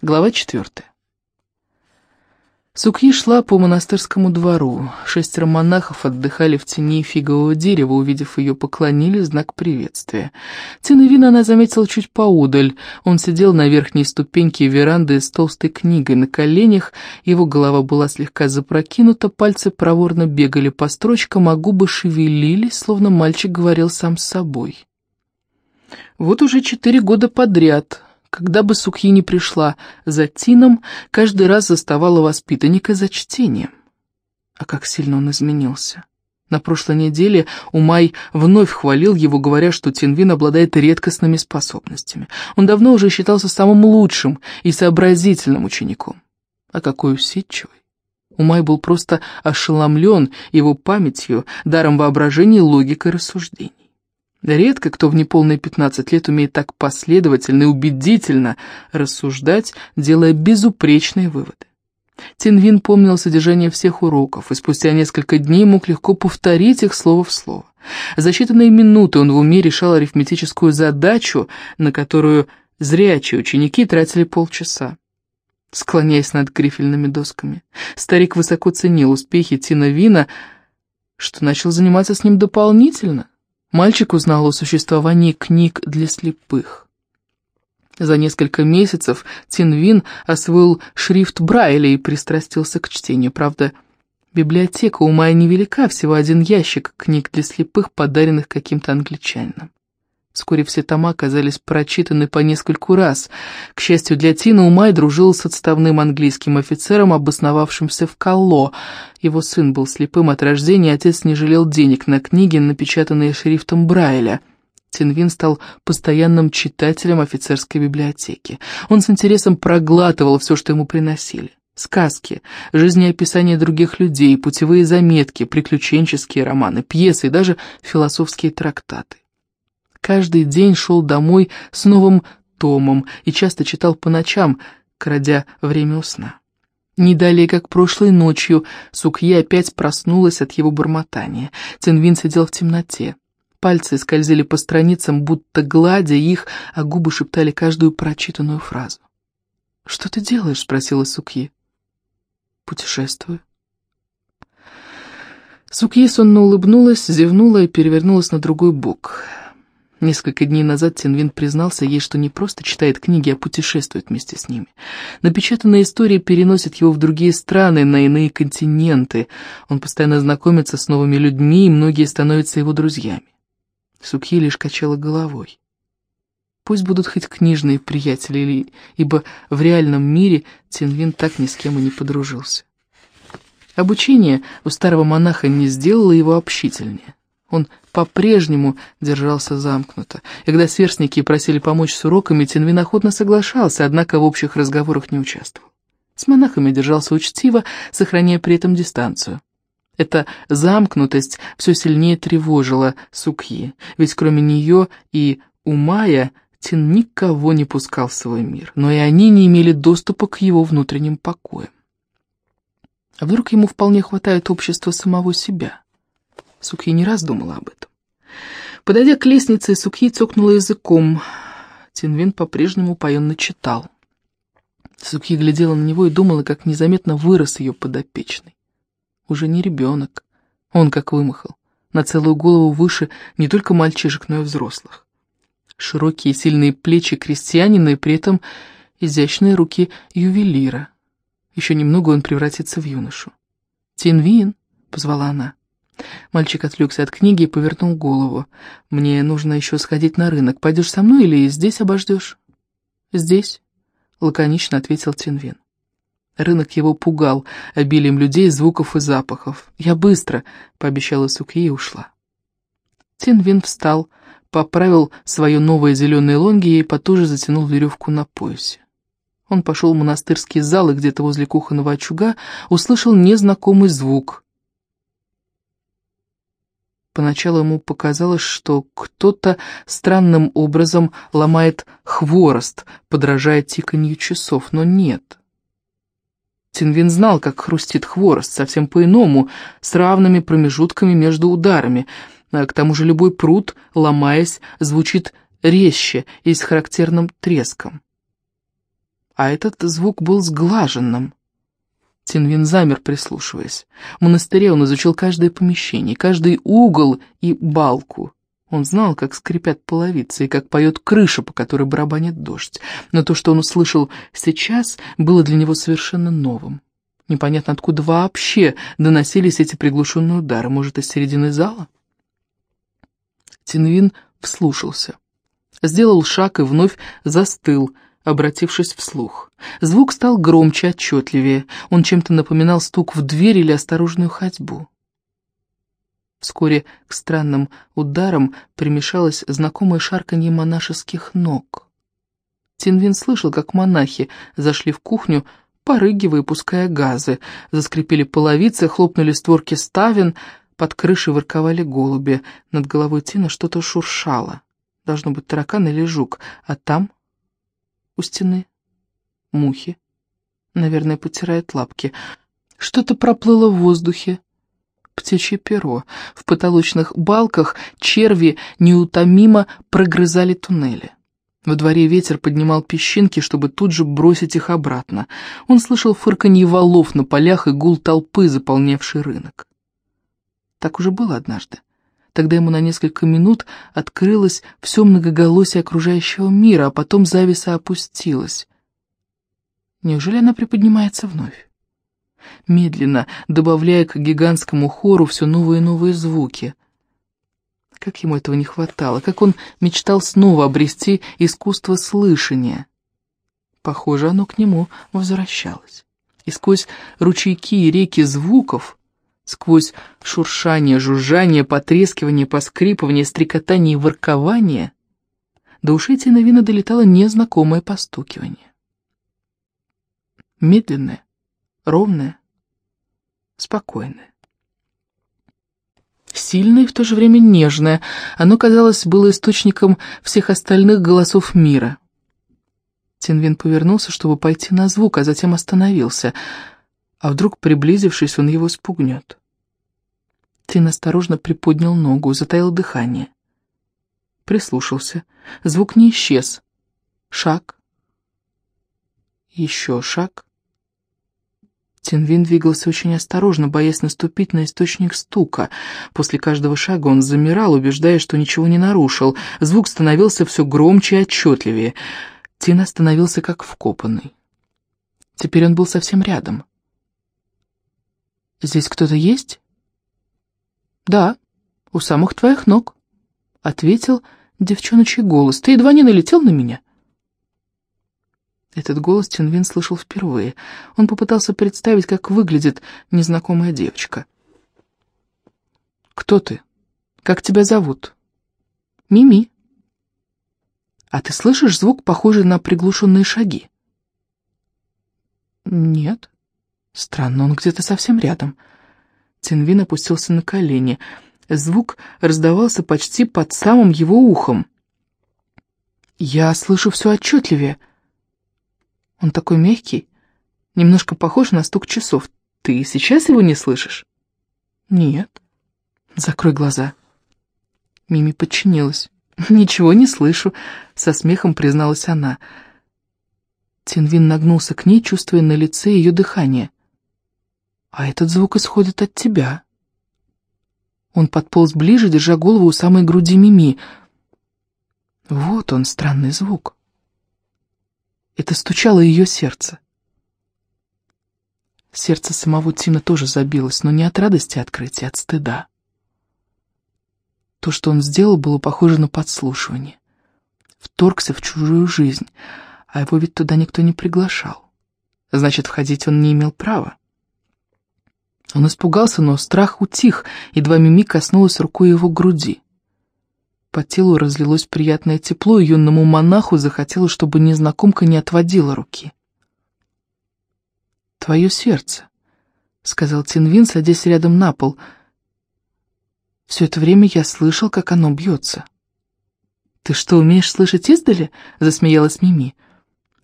Глава четвертая. Сукьи шла по монастырскому двору. Шестеро монахов отдыхали в тени фигового дерева, увидев ее, поклонили знак приветствия. Тиновина она заметила чуть поудаль. Он сидел на верхней ступеньке веранды с толстой книгой на коленях, его голова была слегка запрокинута, пальцы проворно бегали по строчкам, а губы шевелились, словно мальчик говорил сам с собой. Вот уже четыре года подряд когда бы Сукьи не пришла за Тином, каждый раз заставала воспитанника за чтением. А как сильно он изменился. На прошлой неделе Умай вновь хвалил его, говоря, что Тинвин обладает редкостными способностями. Он давно уже считался самым лучшим и сообразительным учеником. А какой усидчивый. Умай был просто ошеломлен его памятью, даром воображения логикой рассуждений. Редко кто в неполные 15 лет умеет так последовательно и убедительно рассуждать, делая безупречные выводы. Тинвин помнил содержание всех уроков, и спустя несколько дней мог легко повторить их слово в слово. За считанные минуты он в уме решал арифметическую задачу, на которую зрячие ученики тратили полчаса, склоняясь над грифельными досками. Старик высоко ценил успехи Тина Вина, что начал заниматься с ним дополнительно, Мальчик узнал о существовании книг для слепых. За несколько месяцев Тинвин освоил шрифт Брайля и пристрастился к чтению. Правда, библиотека у Майи невелика, всего один ящик книг для слепых, подаренных каким-то англичанином. Вскоре все тома оказались прочитаны по нескольку раз. К счастью для Тина, Умай дружил с отставным английским офицером, обосновавшимся в Калло. Его сын был слепым от рождения, отец не жалел денег на книги, напечатанные шрифтом Брайля. Тинвин стал постоянным читателем офицерской библиотеки. Он с интересом проглатывал все, что ему приносили. Сказки, жизнеописания других людей, путевые заметки, приключенческие романы, пьесы и даже философские трактаты каждый день шел домой с новым томом и часто читал по ночам, крадя время у сна. Не далее, как прошлой ночью, Сукье опять проснулась от его бормотания. Цинвин сидел в темноте. Пальцы скользили по страницам, будто гладя их, а губы шептали каждую прочитанную фразу. «Что ты делаешь?» — спросила Сукье. «Путешествую». Сукье сонно улыбнулась, зевнула и перевернулась на другой бок. Несколько дней назад Тинвин признался ей, что не просто читает книги, а путешествует вместе с ними. Напечатанная история переносит его в другие страны, на иные континенты. Он постоянно знакомится с новыми людьми, и многие становятся его друзьями. Сукьи лишь качала головой. Пусть будут хоть книжные приятели, ибо в реальном мире Тинвин так ни с кем и не подружился. Обучение у старого монаха не сделало его общительнее. Он по-прежнему держался замкнуто. И когда сверстники просили помочь с уроками, Тинвин охотно соглашался, однако в общих разговорах не участвовал. С монахами держался учтиво, сохраняя при этом дистанцию. Эта замкнутость все сильнее тревожила Сукьи, ведь кроме нее и Умая Тин никого не пускал в свой мир, но и они не имели доступа к его внутренним покоям. А вдруг ему вполне хватает общества самого себя? Сукьи не раз думала об этом. Подойдя к лестнице, Сукьи цокнула языком. Тинвин по-прежнему упоенно читал. Сукьи глядела на него и думала, как незаметно вырос ее подопечный. Уже не ребенок. Он как вымахал. На целую голову выше не только мальчишек, но и взрослых. Широкие сильные плечи крестьянина и при этом изящные руки ювелира. Еще немного он превратится в юношу. «Тинвин!» — позвала она. Мальчик отвлекся от книги и повернул голову. «Мне нужно еще сходить на рынок. Пойдешь со мной или здесь обождешь?» «Здесь», — лаконично ответил Тинвин. Рынок его пугал обилием людей, звуков и запахов. «Я быстро», — пообещала Сукье и ушла. Тинвин встал, поправил свое новое зеленое лонги и потуже затянул веревку на поясе. Он пошел в монастырский зал где-то возле кухонного очага услышал незнакомый звук — Поначалу ему показалось, что кто-то странным образом ломает хворост, подражая тиканью часов, но нет. Тинвин знал, как хрустит хворост, совсем по-иному, с равными промежутками между ударами. А к тому же любой пруд, ломаясь, звучит резче и с характерным треском. а этот звук был сглаженным. Тинвин замер, прислушиваясь. В монастыре он изучил каждое помещение, каждый угол и балку. Он знал, как скрипят половицы и как поет крыша, по которой барабанит дождь. Но то, что он услышал сейчас, было для него совершенно новым. Непонятно, откуда вообще доносились эти приглушенные удары. Может, из середины зала? Тинвин вслушался. Сделал шаг и вновь застыл, обратившись вслух. Звук стал громче, отчетливее. Он чем-то напоминал стук в дверь или осторожную ходьбу. Вскоре к странным ударам примешалось знакомое шарканье монашеских ног. Тинвин слышал, как монахи зашли в кухню, порыгивая, пуская газы. Заскрипели половицы, хлопнули створки ставен, под крышей ворковали голуби. Над головой Тина что-то шуршало. Должно быть таракан или жук. А там, у стены, мухи. Наверное, потирает лапки. Что-то проплыло в воздухе птичье перо. В потолочных балках черви неутомимо прогрызали туннели. Во дворе ветер поднимал песчинки, чтобы тут же бросить их обратно. Он слышал фырканье валов на полях и гул толпы, заполнявший рынок. Так уже было однажды. Тогда ему на несколько минут открылось все многоголосие окружающего мира, а потом зависа опустилась. Неужели она приподнимается вновь? медленно добавляя к гигантскому хору все новые и новые звуки. Как ему этого не хватало, как он мечтал снова обрести искусство слышания. Похоже, оно к нему возвращалось. И сквозь ручейки и реки звуков, сквозь шуршание, жужжание, потрескивание, поскрипывание, стрекотание и воркование, до ушей Тиновина долетало незнакомое постукивание. Медленное, ровное, спокойное. Сильное и в то же время нежное, оно, казалось, было источником всех остальных голосов мира. Тинвин повернулся, чтобы пойти на звук, а затем остановился. А вдруг, приблизившись, он его спугнет. Тин осторожно приподнял ногу, затаил дыхание. Прислушался. Звук не исчез. Шаг. Еще шаг. Тинвин двигался очень осторожно, боясь наступить на источник стука. После каждого шага он замирал, убеждая, что ничего не нарушил. Звук становился все громче и отчетливее. Тин остановился как вкопанный. Теперь он был совсем рядом. «Здесь кто-то есть?» «Да, у самых твоих ног», — ответил девчоночий голос. «Ты едва не налетел на меня». Этот голос Тинвин слышал впервые. Он попытался представить, как выглядит незнакомая девочка. «Кто ты? Как тебя зовут?» «Мими». «А ты слышишь звук, похожий на приглушенные шаги?» «Нет». Странно, он где-то совсем рядом. Тинвин опустился на колени. Звук раздавался почти под самым его ухом. «Я слышу все отчетливее», он такой мягкий, немножко похож на стук часов. Ты сейчас его не слышишь? Нет. Закрой глаза. Мими подчинилась. «Ничего не слышу», — со смехом призналась она. Тинвин нагнулся к ней, чувствуя на лице ее дыхание. «А этот звук исходит от тебя». Он подполз ближе, держа голову у самой груди Мими. Вот он, странный звук. Это стучало ее сердце. Сердце самого Тина тоже забилось, но не от радости открытия, а от стыда. То, что он сделал, было похоже на подслушивание. Вторгся в чужую жизнь, а его ведь туда никто не приглашал. Значит, входить он не имел права. Он испугался, но страх утих, едва Мими коснулась рукой его груди. По телу разлилось приятное тепло, и юному монаху захотелось, чтобы незнакомка не отводила руки. «Твое сердце», — сказал Тинвин, садясь рядом на пол. «Все это время я слышал, как оно бьется». «Ты что, умеешь слышать издали?» — засмеялась Мими.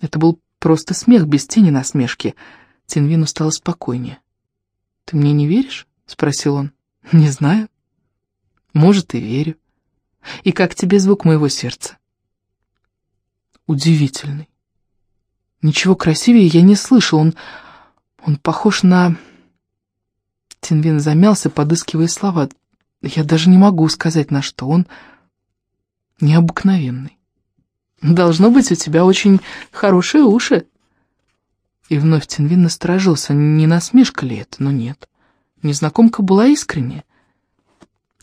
Это был просто смех, без тени насмешки. Тинвину стало спокойнее. «Ты мне не веришь?» — спросил он. «Не знаю. Может, и верю. И как тебе звук моего сердца? Удивительный. Ничего красивее я не слышал. Он, он похож на... Тинвин замялся, подыскивая слова. Я даже не могу сказать, на что он необыкновенный. Должно быть, у тебя очень хорошие уши. И вновь Тинвин насторожился, не насмешка ли это, но нет. Незнакомка была искренняя.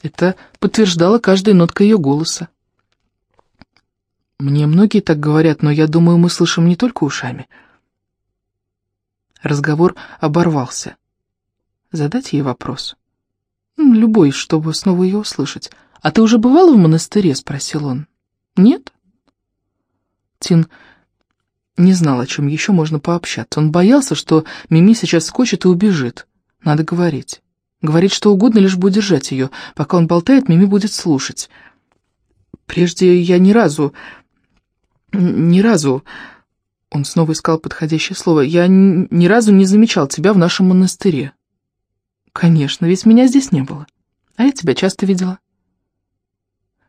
Это подтверждала каждая нотка ее голоса. Мне многие так говорят, но я думаю, мы слышим не только ушами. Разговор оборвался. Задать ей вопрос. Любой, чтобы снова ее услышать. «А ты уже бывала в монастыре?» — спросил он. «Нет?» Тин не знал, о чем еще можно пообщаться. Он боялся, что Мими сейчас скочит и убежит. Надо говорить. Говорить что угодно, лишь бы удержать ее. Пока он болтает, Мими будет слушать. Прежде я ни разу... Ни разу... Он снова искал подходящее слово. Я ни разу не замечал тебя в нашем монастыре. Конечно, ведь меня здесь не было. А я тебя часто видела.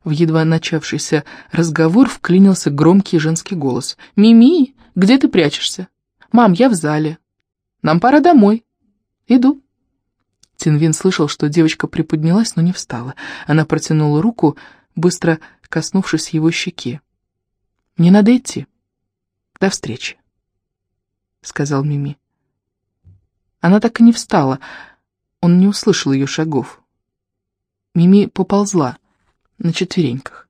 В едва начавшийся разговор вклинился громкий женский голос. «Мими, где ты прячешься?» «Мам, я в зале. Нам пора домой. Иду». Тинвин слышал, что девочка приподнялась, но не встала. Она протянула руку, быстро коснувшись его щеки. «Мне надо идти. До встречи», — сказал Мими. Она так и не встала. Он не услышал ее шагов. Мими поползла на четвереньках.